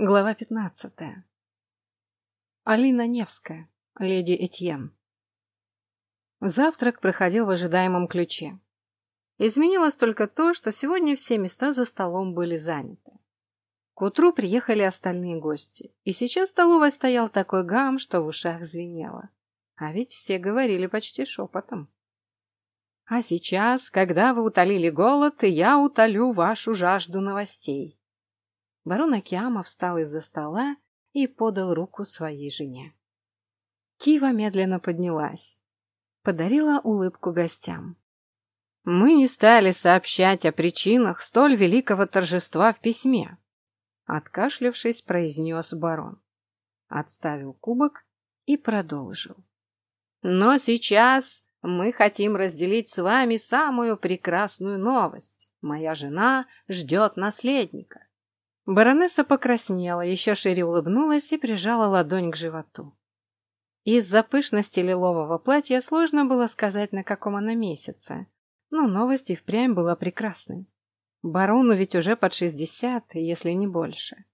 Глава пятнадцатая. Алина Невская, леди Этьен. Завтрак проходил в ожидаемом ключе. Изменилось только то, что сегодня все места за столом были заняты. К утру приехали остальные гости, и сейчас в столовой стоял такой гам, что в ушах звенело. А ведь все говорили почти шепотом. А сейчас, когда вы утолили голод, я утолю вашу жажду новостей. Барон Акиама встал из-за стола и подал руку своей жене. Кива медленно поднялась. Подарила улыбку гостям. Мы не стали сообщать о причинах столь великого торжества в письме. Откашлявшись, произнес барон. Отставил кубок и продолжил. Но сейчас мы хотим разделить с вами самую прекрасную новость. Моя жена ждет наследника. Баронесса покраснела, еще шире улыбнулась и прижала ладонь к животу. Из-за пышности лилового платья сложно было сказать, на каком она месяце, но новость и впрямь была прекрасной. Барону ведь уже под шестьдесят, если не больше.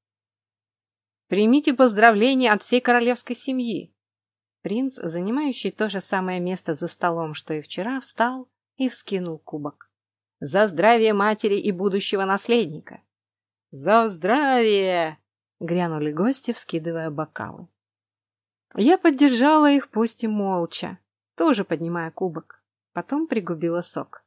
«Примите поздравления от всей королевской семьи!» Принц, занимающий то же самое место за столом, что и вчера, встал и вскинул кубок. «За здравие матери и будущего наследника!» «За здравие!» — грянули гости, вскидывая бокалы. Я поддержала их, пусть и молча, тоже поднимая кубок. Потом пригубила сок.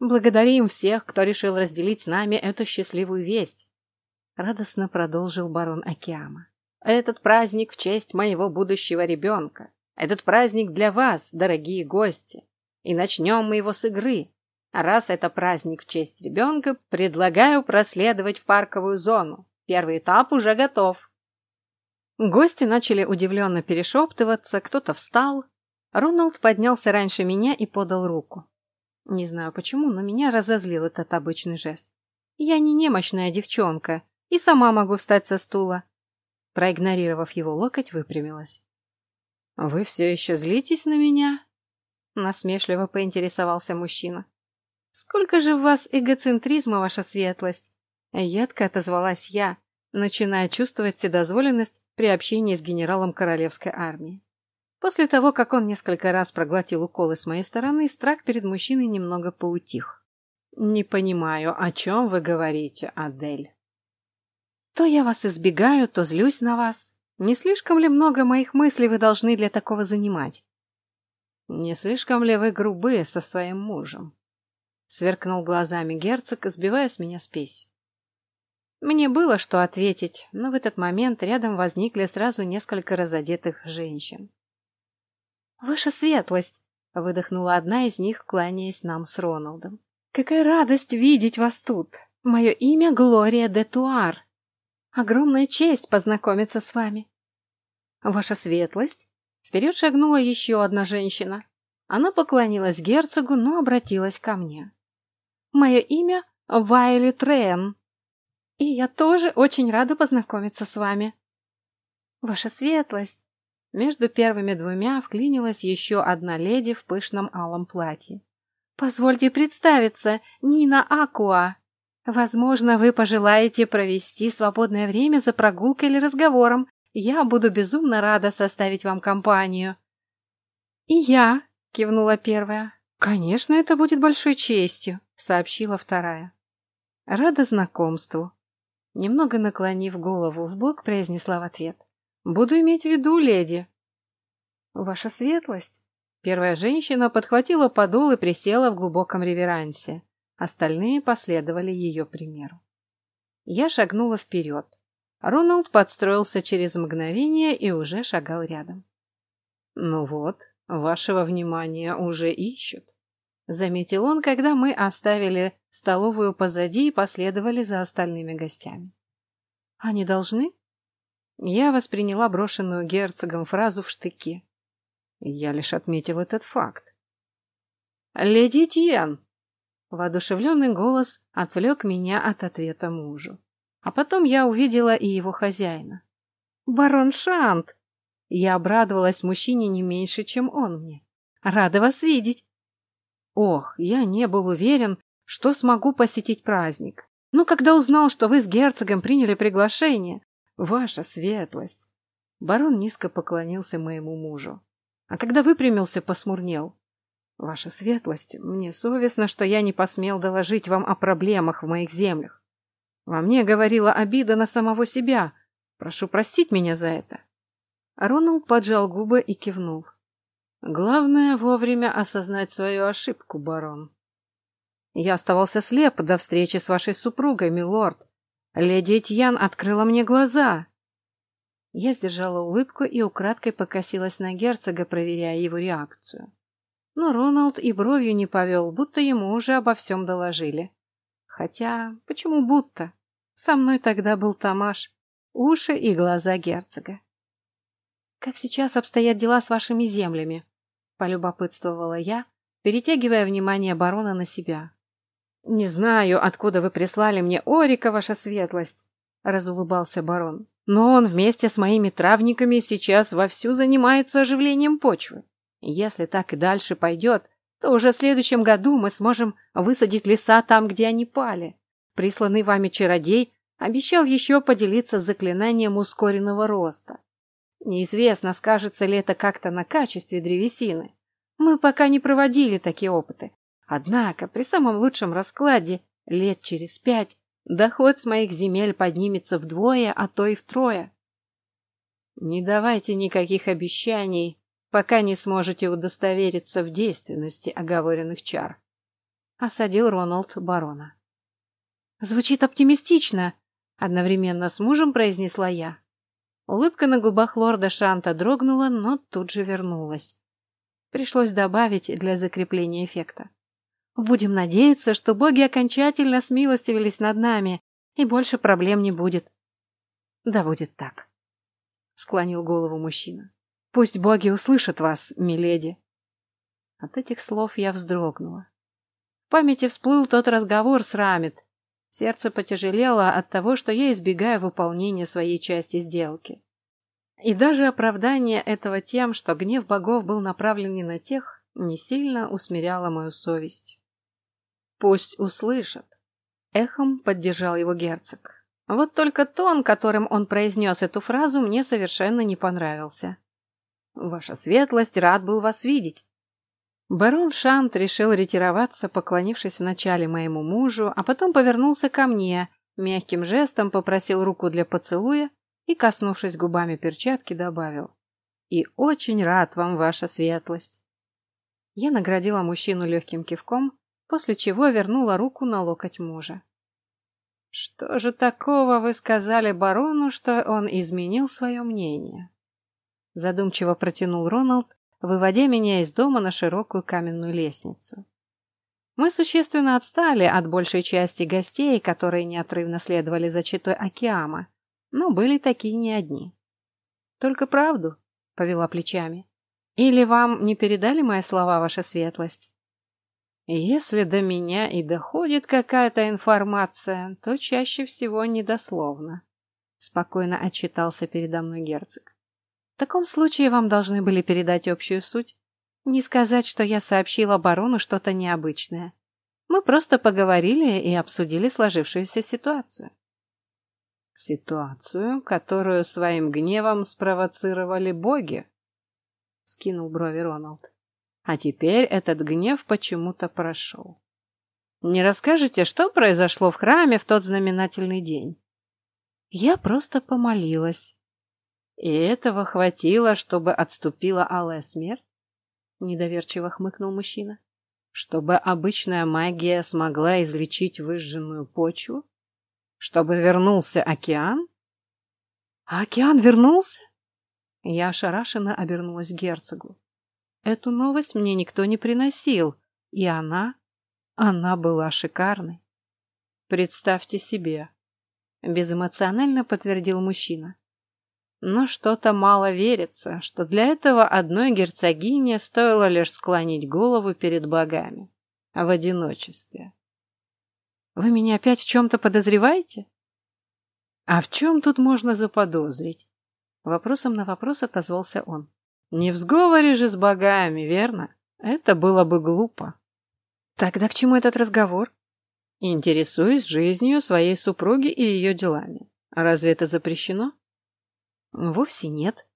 «Благодарим всех, кто решил разделить с нами эту счастливую весть», — радостно продолжил барон Акиама. «Этот праздник в честь моего будущего ребенка. Этот праздник для вас, дорогие гости. И начнем мы его с игры. А раз это праздник в честь ребенка, предлагаю проследовать в парковую зону. Первый этап уже готов. Гости начали удивленно перешептываться, кто-то встал. Роналд поднялся раньше меня и подал руку. Не знаю почему, но меня разозлил этот обычный жест. Я не немощная девчонка и сама могу встать со стула. Проигнорировав его локоть, выпрямилась. «Вы все еще злитесь на меня?» Насмешливо поинтересовался мужчина. «Сколько же в вас эгоцентризма, ваша светлость!» Едко отозвалась я, начиная чувствовать вседозволенность при общении с генералом королевской армии. После того, как он несколько раз проглотил уколы с моей стороны, страх перед мужчиной немного поутих. «Не понимаю, о чем вы говорите, Адель?» «То я вас избегаю, то злюсь на вас. Не слишком ли много моих мыслей вы должны для такого занимать?» «Не слишком ли вы грубые со своим мужем?» Сверкнул глазами герцог, сбивая с меня спесь. Мне было что ответить, но в этот момент рядом возникли сразу несколько разодетых женщин. «Ваша светлость!» — выдохнула одна из них, кланяясь нам с Роналдом. «Какая радость видеть вас тут! Мое имя Глория де Туар. Огромная честь познакомиться с вами!» «Ваша светлость!» Вперед шагнула еще одна женщина. Она поклонилась герцогу, но обратилась ко мне. Мое имя Вайлет Рен. И я тоже очень рада познакомиться с вами. Ваша светлость. Между первыми двумя вклинилась еще одна леди в пышном алом платье. Позвольте представиться, Нина Акуа. Возможно, вы пожелаете провести свободное время за прогулкой или разговором. Я буду безумно рада составить вам компанию. И я, кивнула первая. Конечно, это будет большой честью сообщила вторая. Рада знакомству. Немного наклонив голову в бок, произнесла в ответ. Буду иметь в виду, леди. Ваша светлость. Первая женщина подхватила подол и присела в глубоком реверансе. Остальные последовали ее примеру. Я шагнула вперед. Роналд подстроился через мгновение и уже шагал рядом. Ну вот, вашего внимания уже ищут заметил он, когда мы оставили столовую позади и последовали за остальными гостями. Они должны? Я восприняла брошенную герцогом фразу в штыки. Я лишь отметил этот факт. «Леди Тьен!» Воодушевленный голос отвлек меня от ответа мужу. А потом я увидела и его хозяина. «Барон Шант!» Я обрадовалась мужчине не меньше, чем он мне. «Рада вас видеть!» Ох, я не был уверен, что смогу посетить праздник. Ну, когда узнал, что вы с герцогом приняли приглашение. Ваша светлость. Барон низко поклонился моему мужу. А когда выпрямился, посмурнел. Ваша светлость, мне совестно, что я не посмел доложить вам о проблемах в моих землях. Во мне говорила обида на самого себя. Прошу простить меня за это. Роналд поджал губы и кивнул. Главное вовремя осознать свою ошибку, барон. Я оставался слеп до встречи с вашей супругой, милорд. Леди Этьян открыла мне глаза. Я сдержала улыбку и украдкой покосилась на герцога, проверяя его реакцию. Но Роналд и бровью не повел, будто ему уже обо всем доложили. Хотя, почему будто? Со мной тогда был Тамаш, уши и глаза герцога. «Как сейчас обстоят дела с вашими землями?» — полюбопытствовала я, перетягивая внимание барона на себя. «Не знаю, откуда вы прислали мне Орика, ваша светлость», — разулыбался барон. «Но он вместе с моими травниками сейчас вовсю занимается оживлением почвы. Если так и дальше пойдет, то уже в следующем году мы сможем высадить леса там, где они пали. Присланный вами чародей обещал еще поделиться заклинанием ускоренного роста. Неизвестно, скажется ли это как-то на качестве древесины. Мы пока не проводили такие опыты. Однако при самом лучшем раскладе лет через пять доход с моих земель поднимется вдвое, а то и втрое. Не давайте никаких обещаний, пока не сможете удостовериться в действенности оговоренных чар. Осадил Роналд барона. Звучит оптимистично, одновременно с мужем произнесла я. Улыбка на губах лорда Шанта дрогнула, но тут же вернулась. Пришлось добавить для закрепления эффекта. Будем надеяться, что боги окончательно смилостивились над нами, и больше проблем не будет. Да будет так. Склонил голову мужчина. Пусть боги услышат вас, миледи. От этих слов я вздрогнула. В памяти всплыл тот разговор с Рамит, Сердце потяжелело от того, что я избегаю выполнения своей части сделки. И даже оправдание этого тем, что гнев богов был направлен не на тех, не сильно усмиряло мою совесть. «Пусть услышат», — эхом поддержал его герцог. Вот только тон, которым он произнес эту фразу, мне совершенно не понравился. «Ваша светлость рад был вас видеть. Барон Шант решил ретироваться, поклонившись вначале моему мужу, а потом повернулся ко мне, мягким жестом попросил руку для поцелуя и, коснувшись губами перчатки, добавил «И очень рад вам, ваша светлость». Я наградила мужчину легким кивком, после чего вернула руку на локоть мужа. «Что же такого вы сказали барону, что он изменил свое мнение?» Задумчиво протянул Роналд, выводя меня из дома на широкую каменную лестницу. Мы существенно отстали от большей части гостей, которые неотрывно следовали за читой Океама, но были такие не одни. «Только правду», — повела плечами. «Или вам не передали мои слова, ваша светлость?» «Если до меня и доходит какая-то информация, то чаще всего недословно», — спокойно отчитался передо мной герцог. В таком случае вам должны были передать общую суть. Не сказать, что я сообщила барону что-то необычное. Мы просто поговорили и обсудили сложившуюся ситуацию. Ситуацию, которую своим гневом спровоцировали боги? Скинул брови Роналд. А теперь этот гнев почему-то прошел. Не расскажете, что произошло в храме в тот знаменательный день? Я просто помолилась. И этого хватило, чтобы отступила алая смерть? Недоверчиво хмыкнул мужчина. Чтобы обычная магия смогла излечить выжженную почву? Чтобы вернулся океан? А океан вернулся? Я ошарашенно обернулась к герцогу. Эту новость мне никто не приносил, и она... Она была шикарной. Представьте себе. Безэмоционально подтвердил мужчина. Но что-то мало верится, что для этого одной герцогине стоило лишь склонить голову перед богами. В одиночестве. Вы меня опять в чем-то подозреваете? А в чем тут можно заподозрить? Вопросом на вопрос отозвался он. Не в сговоре же с богами, верно? Это было бы глупо. Тогда к чему этот разговор? Интересуюсь жизнью своей супруги и ее делами. Разве это запрещено? Вовсе нет.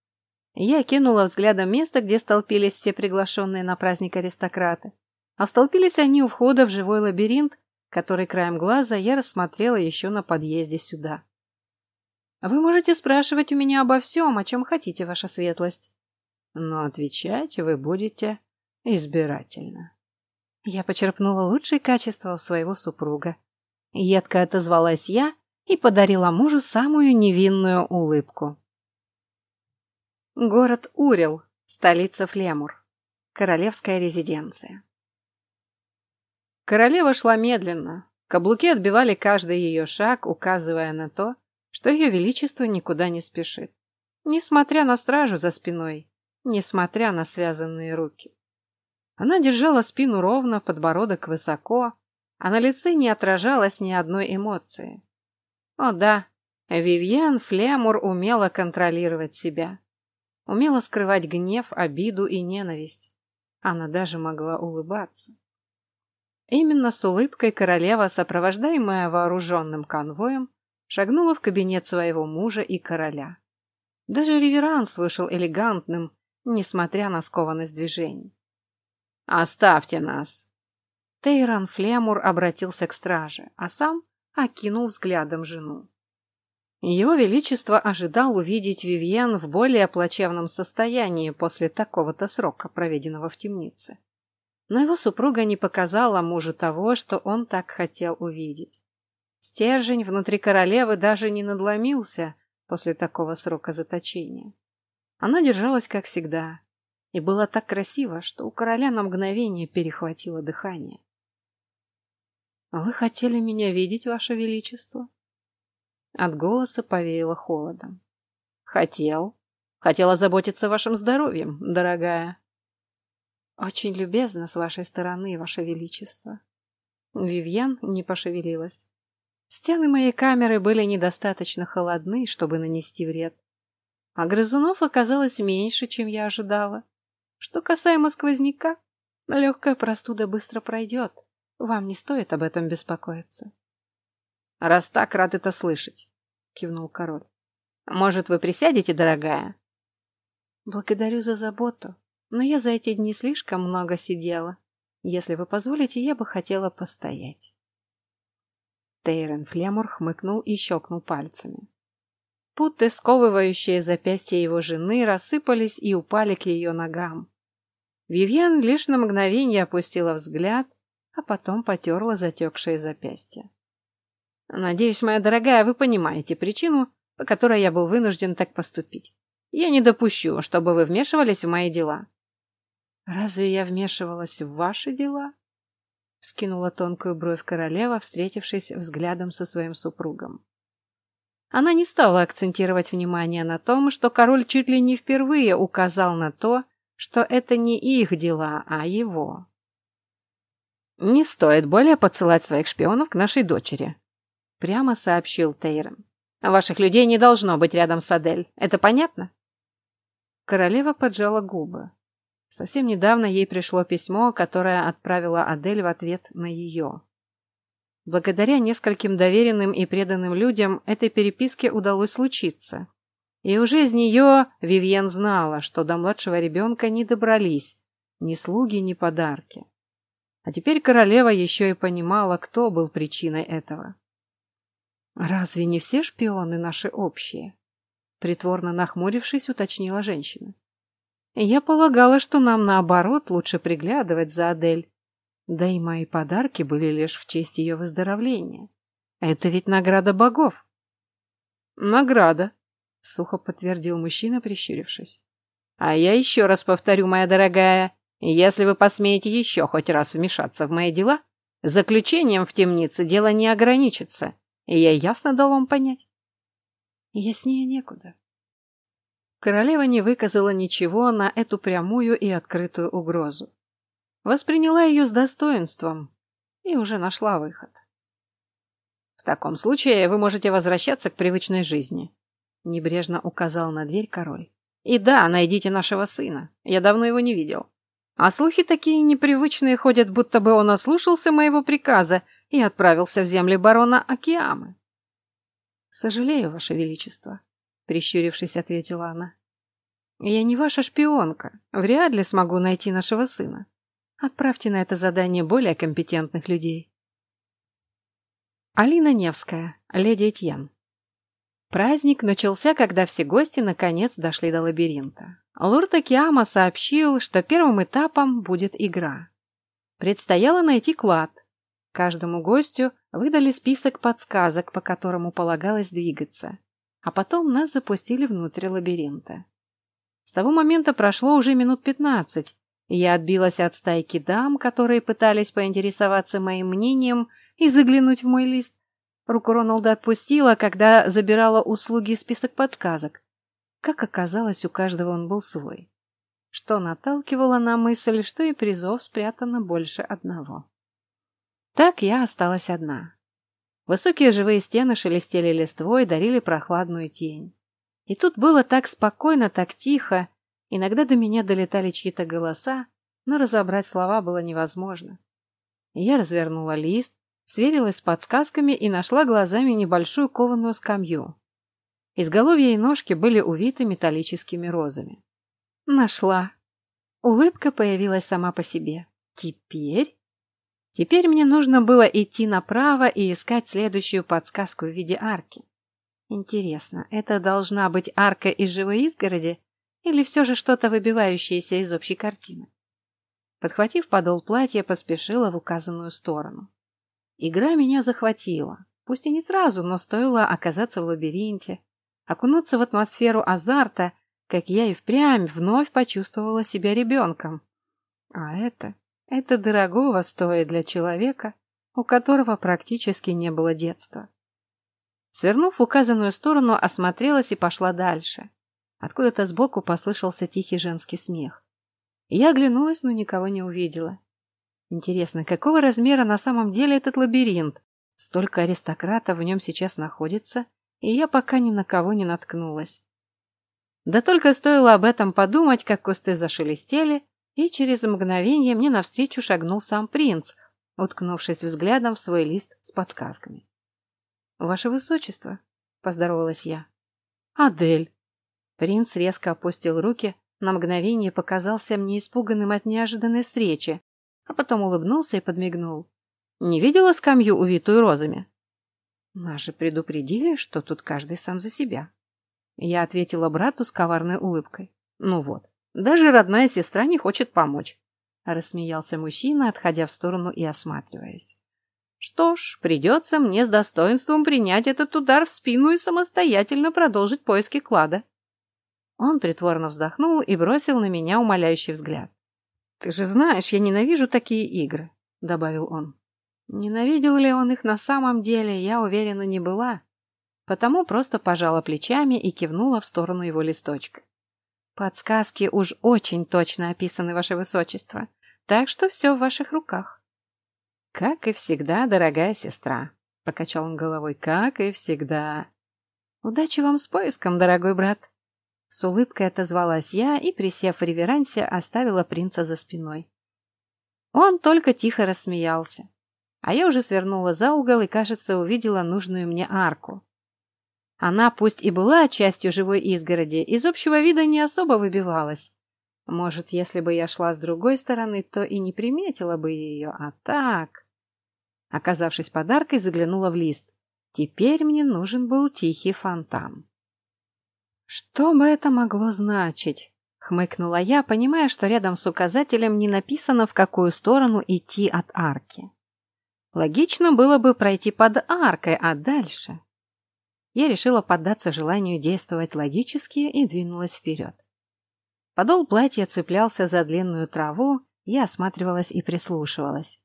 Я кинула взглядом место, где столпились все приглашенные на праздник аристократы. А столпились они у входа в живой лабиринт, который краем глаза я рассмотрела еще на подъезде сюда. Вы можете спрашивать у меня обо всем, о чем хотите, ваша светлость. Но отвечать вы будете избирательно. Я почерпнула лучшие качества у своего супруга. Едко отозвалась я и подарила мужу самую невинную улыбку. Город Урил, столица Флемур. Королевская резиденция. Королева шла медленно. Каблуки отбивали каждый ее шаг, указывая на то, что ее величество никуда не спешит. Несмотря на стражу за спиной, несмотря на связанные руки. Она держала спину ровно, подбородок высоко, а на лице не отражалось ни одной эмоции. О да, Вивьен Флемур умела контролировать себя. Умела скрывать гнев, обиду и ненависть. Она даже могла улыбаться. Именно с улыбкой королева, сопровождаемая вооруженным конвоем, шагнула в кабинет своего мужа и короля. Даже реверанс вышел элегантным, несмотря на скованность движений. «Оставьте нас!» Тейрон Флемур обратился к страже, а сам окинул взглядом жену. Его Величество ожидал увидеть Вивьен в более плачевном состоянии после такого-то срока, проведенного в темнице. Но его супруга не показала мужу того, что он так хотел увидеть. Стержень внутри королевы даже не надломился после такого срока заточения. Она держалась, как всегда, и была так красиво, что у короля на мгновение перехватило дыхание. «Вы хотели меня видеть, ваше величество?» От голоса повеяло холодом. «Хотел. Хотел озаботиться вашим здоровьем, дорогая». «Очень любезно с вашей стороны, ваше величество». Вивьен не пошевелилась. Стены моей камеры были недостаточно холодны, чтобы нанести вред. А грызунов оказалось меньше, чем я ожидала. Что касаемо сквозняка, легкая простуда быстро пройдет. Вам не стоит об этом беспокоиться. «Раз так, рад это слышать», — кивнул король. «Может, вы присядете, дорогая?» «Благодарю за заботу, но я за эти дни слишком много сидела. Если вы позволите, я бы хотела постоять». Тейрен Флемур хмыкнул и щелкнул пальцами. Путы, сковывающие запястья его жены, рассыпались и упали к ее ногам. Вивьен лишь на мгновение опустила взгляд, а потом потерла затекшие запястья. Надеюсь, моя дорогая, вы понимаете причину, по которой я был вынужден так поступить. Я не допущу, чтобы вы вмешивались в мои дела. Разве я вмешивалась в ваши дела? Скинула тонкую бровь королева, встретившись взглядом со своим супругом. Она не стала акцентировать внимание на том, что король чуть ли не впервые указал на то, что это не их дела, а его. «Не стоит более подсылать своих шпионов к нашей дочери», прямо сообщил Тейрон. «Ваших людей не должно быть рядом с Адель. Это понятно?» Королева поджала губы. Совсем недавно ей пришло письмо, которое отправила Адель в ответ на ее. Благодаря нескольким доверенным и преданным людям этой переписке удалось случиться. И уже из нее Вивьен знала, что до младшего ребенка не добрались ни слуги, ни подарки. А теперь королева еще и понимала, кто был причиной этого. «Разве не все шпионы наши общие?» Притворно нахмурившись, уточнила женщина. «Я полагала, что нам, наоборот, лучше приглядывать за Адель. Да и мои подарки были лишь в честь ее выздоровления. Это ведь награда богов». «Награда», — сухо подтвердил мужчина, прищурившись. «А я еще раз повторю, моя дорогая, если вы посмеете еще хоть раз вмешаться в мои дела, заключением в темнице дело не ограничится». Я ясно дал вам понять. Яснее некуда. Королева не выказала ничего на эту прямую и открытую угрозу. Восприняла ее с достоинством и уже нашла выход. В таком случае вы можете возвращаться к привычной жизни, небрежно указал на дверь король. И да, найдите нашего сына. Я давно его не видел. А слухи такие непривычные ходят, будто бы он ослушался моего приказа и отправился в земли барона Акиамы. «Сожалею, Ваше Величество», — прищурившись, ответила она. «Я не ваша шпионка. Вряд ли смогу найти нашего сына. Отправьте на это задание более компетентных людей». Алина Невская, леди Этьен. Праздник начался, когда все гости наконец дошли до лабиринта. Лорд Акиама сообщил, что первым этапом будет игра. Предстояло найти клад. Каждому гостю выдали список подсказок, по которому полагалось двигаться. А потом нас запустили внутрь лабиринта. С того момента прошло уже минут пятнадцать, и я отбилась от стайки дам, которые пытались поинтересоваться моим мнением и заглянуть в мой лист. Руку Роналда отпустила, когда забирала услуги список подсказок. Как оказалось, у каждого он был свой. Что наталкивало на мысль, что и призов спрятано больше одного. Так я осталась одна. Высокие живые стены шелестели листвой, дарили прохладную тень. И тут было так спокойно, так тихо. Иногда до меня долетали чьи-то голоса, но разобрать слова было невозможно. Я развернула лист, сверилась с подсказками и нашла глазами небольшую кованую скамью. Изголовья и ножки были увиты металлическими розами. Нашла. Улыбка появилась сама по себе. Теперь? Теперь мне нужно было идти направо и искать следующую подсказку в виде арки. Интересно, это должна быть арка из живой изгороди или все же что-то выбивающееся из общей картины? Подхватив подол платья, поспешила в указанную сторону. Игра меня захватила. Пусть и не сразу, но стоило оказаться в лабиринте, окунуться в атмосферу азарта, как я и впрямь вновь почувствовала себя ребенком. А это, это дорогого стоит для человека, у которого практически не было детства. Свернув в указанную сторону, осмотрелась и пошла дальше. Откуда-то сбоку послышался тихий женский смех. Я оглянулась, но никого не увидела. Интересно, какого размера на самом деле этот лабиринт? Столько аристократов в нем сейчас находится, и я пока ни на кого не наткнулась. Да только стоило об этом подумать, как кусты зашелестели, и через мгновение мне навстречу шагнул сам принц, уткнувшись взглядом в свой лист с подсказками. «Ваше высочество», — поздоровалась я. «Адель». Принц резко опустил руки, на мгновение показался мне испуганным от неожиданной встречи, а потом улыбнулся и подмигнул. «Не видела скамью, увитую розами?» Нас предупредили, что тут каждый сам за себя. Я ответила брату с коварной улыбкой. Ну вот, даже родная сестра не хочет помочь. Рассмеялся мужчина, отходя в сторону и осматриваясь. Что ж, придется мне с достоинством принять этот удар в спину и самостоятельно продолжить поиски клада. Он притворно вздохнул и бросил на меня умоляющий взгляд. «Ты же знаешь, я ненавижу такие игры», — добавил он. Ненавидел ли он их на самом деле, я уверена не была, потому просто пожала плечами и кивнула в сторону его листочка. Подсказки уж очень точно описаны, ваше высочество, так что все в ваших руках. Как и всегда, дорогая сестра, покачал он головой, как и всегда. Удачи вам с поиском, дорогой брат. С улыбкой отозвалась я и, присев в реверансе, оставила принца за спиной. Он только тихо рассмеялся а я уже свернула за угол и, кажется, увидела нужную мне арку. Она, пусть и была частью живой изгороди, из общего вида не особо выбивалась. Может, если бы я шла с другой стороны, то и не приметила бы ее, а так... Оказавшись подаркой, заглянула в лист. Теперь мне нужен был тихий фонтан. Что бы это могло значить? Хмыкнула я, понимая, что рядом с указателем не написано, в какую сторону идти от арки. Логично было бы пройти под аркой, а дальше... Я решила поддаться желанию действовать логически и двинулась вперед. Подол платья цеплялся за длинную траву, я осматривалась и прислушивалась.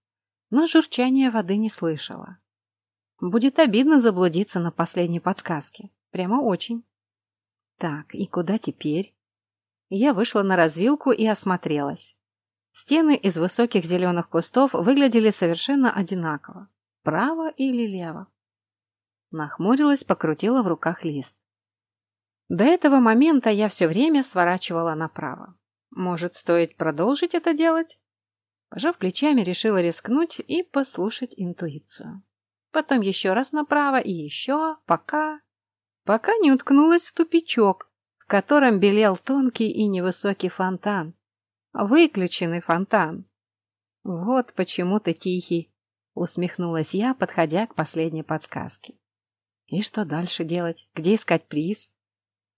Но журчания воды не слышала. Будет обидно заблудиться на последней подсказке. Прямо очень. Так, и куда теперь? Я вышла на развилку и осмотрелась. Стены из высоких зеленых кустов выглядели совершенно одинаково. Право или лево? Нахмурилась, покрутила в руках лист. До этого момента я все время сворачивала направо. Может, стоит продолжить это делать? Пожав плечами, решила рискнуть и послушать интуицию. Потом еще раз направо и еще, пока... Пока не уткнулась в тупичок, в котором белел тонкий и невысокий фонтан. Выключенный фонтан. Вот почему ты тихий, усмехнулась я, подходя к последней подсказке. И что дальше делать? Где искать приз?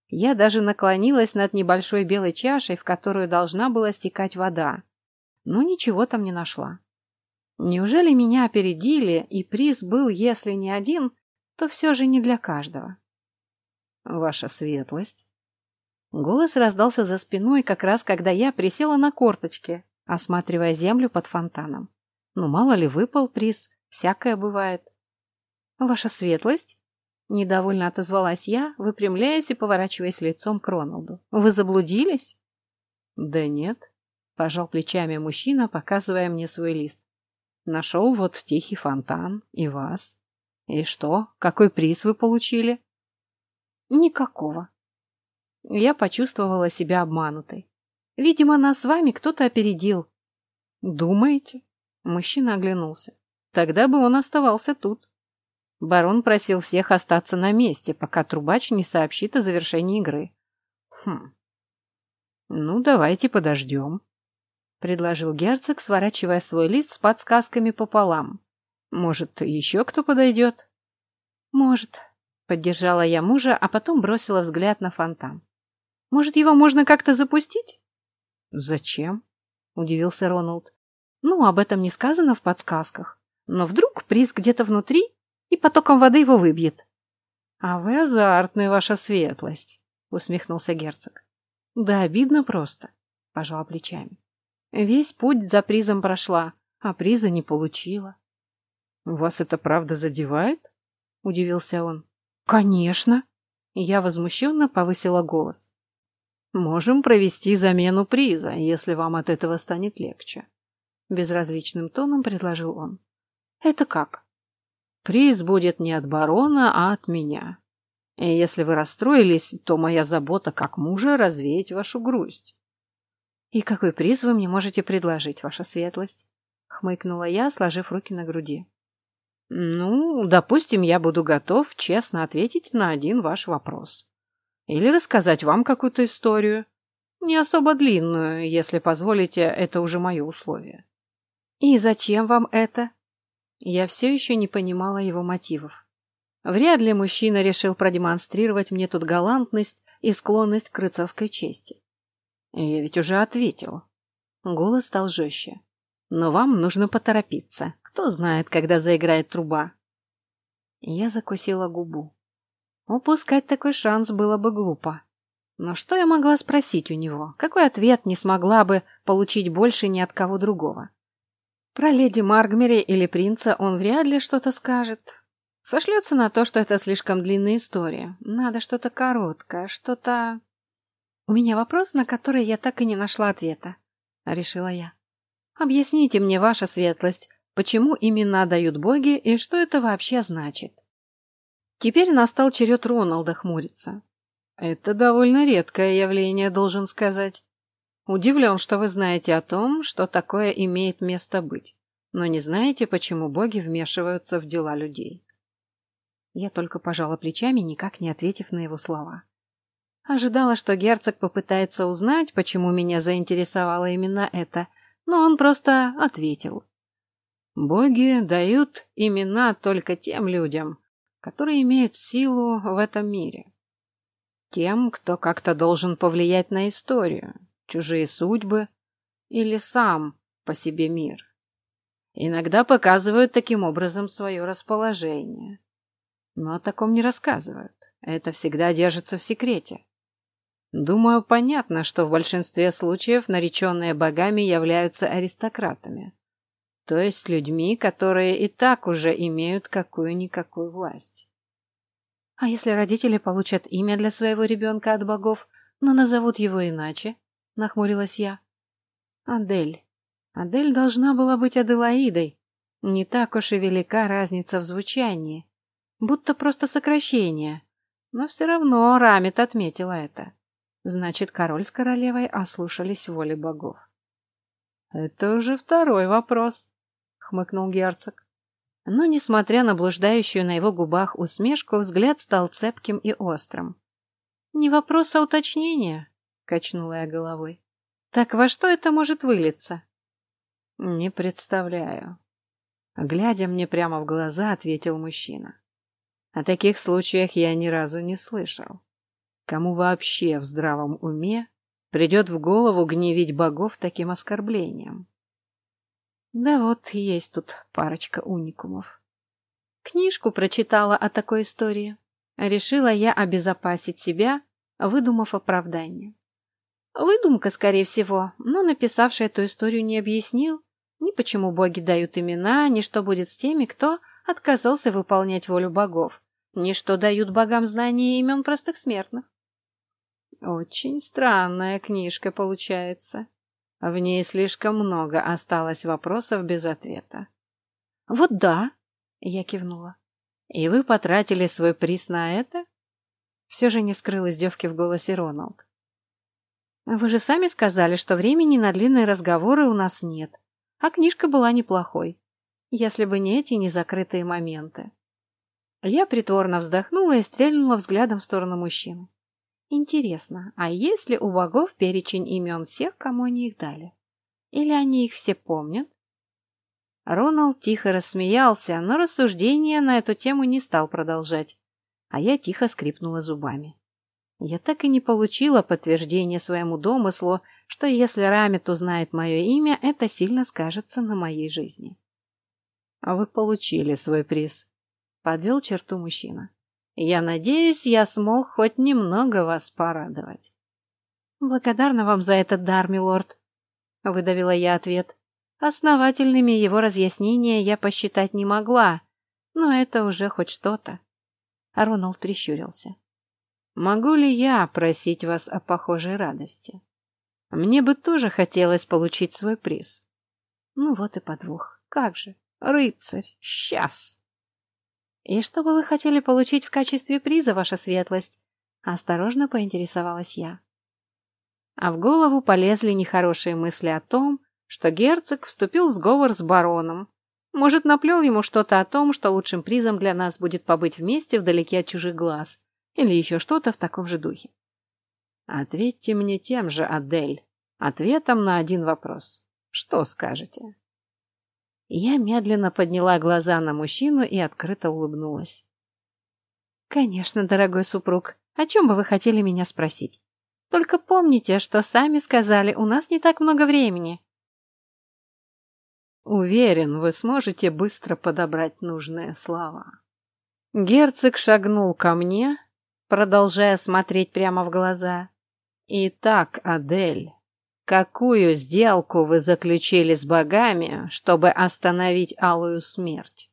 Я даже наклонилась над небольшой белой чашей, в которую должна была стекать вода, но ничего там не нашла. Неужели меня опередили, и приз был, если не один, то все же не для каждого? Ваша светлость. Голос раздался за спиной, как раз когда я присела на корточки, осматривая землю под фонтаном. Ну, мало ли, выпал приз, всякое бывает. Ваша светлость? Недовольно отозвалась я, выпрямляясь и поворачиваясь лицом к Роналду. Вы заблудились? Да нет, пожал плечами мужчина, показывая мне свой лист. Нашел вот тихий фонтан и вас. И что? Какой приз вы получили? Никакого. Я почувствовала себя обманутой. Видимо, нас с вами кто-то опередил. Думаете? Мужчина оглянулся. Тогда бы он оставался тут. Барон просил всех остаться на месте, пока трубач не сообщит о завершении игры. Хм. Ну, давайте подождем, предложил герцог, сворачивая свой лист с подсказками пополам. Может, еще кто подойдет? Может, поддержала я мужа, а потом бросила взгляд на фонтан. Может, его можно как-то запустить? Зачем? удивился Роналд. Ну, об этом не сказано в подсказках. Но вдруг приз где-то внутри, и потоком воды его выбьет. — А вы азартная, ваша светлость, — усмехнулся герцог. — Да обидно просто, — пожала плечами. Весь путь за призом прошла, а приза не получила. — Вас это правда задевает? — удивился он. — Конечно. Я возмущенно повысила голос. — Можем провести замену приза, если вам от этого станет легче. Безразличным тоном предложил он. — Это как? Приз будет не от барона, а от меня. И если вы расстроились, то моя забота как мужа развеять вашу грусть. И какой приз вы мне можете предложить, ваша светлость? Хмыкнула я, сложив руки на груди. Ну, допустим, я буду готов честно ответить на один ваш вопрос. Или рассказать вам какую-то историю. Не особо длинную, если позволите, это уже мое условие. И зачем вам это? Я все еще не понимала его мотивов. Вряд ли мужчина решил продемонстрировать мне тут галантность и склонность к рыцарской чести. Я ведь уже ответил. Голос стал жестче. Но вам нужно поторопиться. Кто знает, когда заиграет труба. Я закусила губу. Упускать такой шанс было бы глупо. Но что я могла спросить у него? Какой ответ не смогла бы получить больше ни от кого другого? Про леди Маргмери или принца он вряд ли что-то скажет. Сошлется на то, что это слишком длинная история. Надо что-то короткое, что-то... У меня вопрос, на который я так и не нашла ответа, решила я. Объясните мне, ваша светлость, почему имена дают боги и что это вообще значит? Теперь настал черед Роналда хмуриться. Это довольно редкое явление, должен сказать. Удивлен, что вы знаете о том, что такое имеет место быть, но не знаете, почему боги вмешиваются в дела людей. Я только пожала плечами, никак не ответив на его слова. Ожидала, что герцог попытается узнать, почему меня заинтересовало именно это, но он просто ответил. Боги дают имена только тем людям, которые имеют силу в этом мире. Тем, кто как-то должен повлиять на историю, чужие судьбы или сам по себе мир. Иногда показывают таким образом свое расположение. Но о таком не рассказывают. Это всегда держится в секрете. Думаю, понятно, что в большинстве случаев нареченные богами являются аристократами. То есть людьми, которые и так уже имеют какую-никакую власть. А если родители получат имя для своего ребенка от богов, но назовут его иначе? — нахмурилась я. «Адель. Адель должна была быть Аделаидой. Не так уж и велика разница в звучании. Будто просто сокращение. Но все равно Рамит отметила это. Значит, король с королевой ослушались воли богов. Это уже второй вопрос, хмыкнул герцог. Но, несмотря на блуждающую на его губах усмешку, взгляд стал цепким и острым. «Не вопрос, а уточнение», — качнула я головой. «Так во что это может вылиться?» «Не представляю». Глядя мне прямо в глаза, ответил мужчина. О таких случаях я ни разу не слышал. Кому вообще в здравом уме придет в голову гневить богов таким оскорблением? Да вот, есть тут парочка уникумов. Книжку прочитала о такой истории. Решила я обезопасить себя, выдумав оправдание. Выдумка, скорее всего, но написавший эту историю не объяснил ни почему боги дают имена, ни что будет с теми, кто отказался выполнять волю богов, ни что дают богам знания имен простых смертных. Очень странная книжка получается. В ней слишком много осталось вопросов без ответа. Вот да, я кивнула. И вы потратили свой приз на это? Все же не скрыл издевки в голосе Роналд. Вы же сами сказали, что времени на длинные разговоры у нас нет, а книжка была неплохой, если бы не эти незакрытые моменты. Я притворно вздохнула и стрельнула взглядом в сторону мужчины. Интересно, а есть ли у богов перечень имен всех, кому они их дали? Или они их все помнят? Роналд тихо рассмеялся, но рассуждения на эту тему не стал продолжать, а я тихо скрипнула зубами. Я так и не получила подтверждения своему домыслу, что если Рамит узнает мое имя, это сильно скажется на моей жизни. — А вы получили свой приз, — подвел черту мужчина. Я надеюсь, я смог хоть немного вас порадовать. Благодарна вам за этот дар, милорд, выдавила я ответ. Основательными его разъяснения я посчитать не могла, но это уже хоть что-то. Роналд прищурился. Могу ли я просить вас о похожей радости? Мне бы тоже хотелось получить свой приз. Ну вот и подвох. Как же, рыцарь, сейчас. «И что бы вы хотели получить в качестве приза, ваша светлость?» Осторожно поинтересовалась я. А в голову полезли нехорошие мысли о том, что герцог вступил в сговор с бароном. Может, наплел ему что-то о том, что лучшим призом для нас будет побыть вместе вдалеке от чужих глаз, или еще что-то в таком же духе. Ответьте мне тем же, Адель, ответом на один вопрос. Что скажете? Я медленно подняла глаза на мужчину и открыто улыбнулась. «Конечно, дорогой супруг, о чем бы вы хотели меня спросить? Только помните, что сами сказали, у нас не так много времени». Уверен, вы сможете быстро подобрать нужные слова. Герцог шагнул ко мне, продолжая смотреть прямо в глаза. «Итак, Адель, Какую сделку вы заключили с богами, чтобы остановить алую смерть?